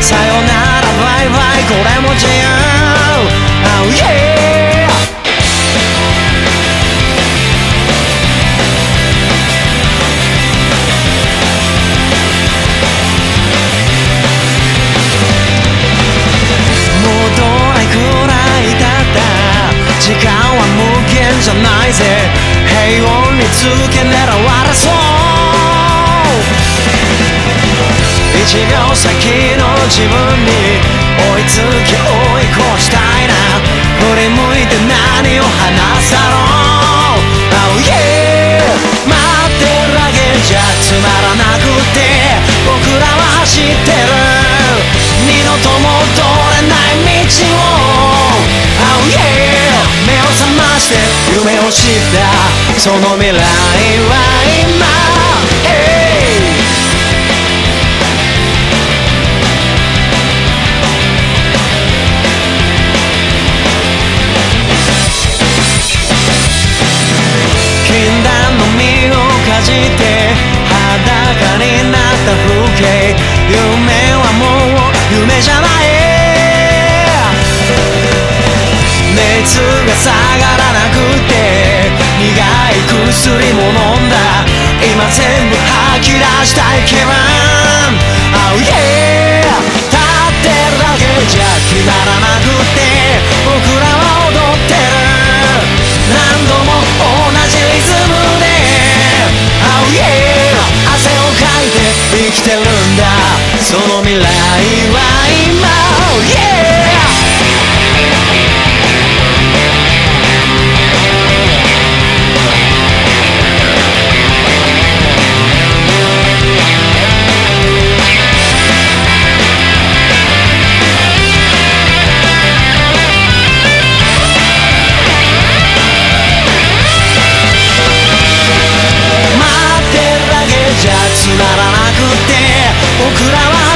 さよならバイバイこれも自由 Oh yeah! もうどれくらい経った。時間は無限じゃないぜ。平穏につけ狙われそう。一秒先自分に追いつき追い越したいな。振り向いて何を話さろう。Oh yeah 待ってるだけじゃつまらなくて僕らは走ってる。二度と戻れない道を。Oh yeah 目を覚まして夢を知った。その未来は今。夢はもう夢じゃない。熱が下がらなくて苦い薬も飲んだ。今全部吐き出したい。気分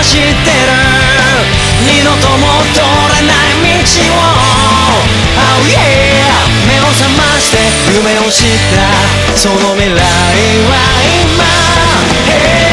走ってる。二度とも通らない道を。Oh yeah 目を覚まして夢を知った。その未来は今。Hey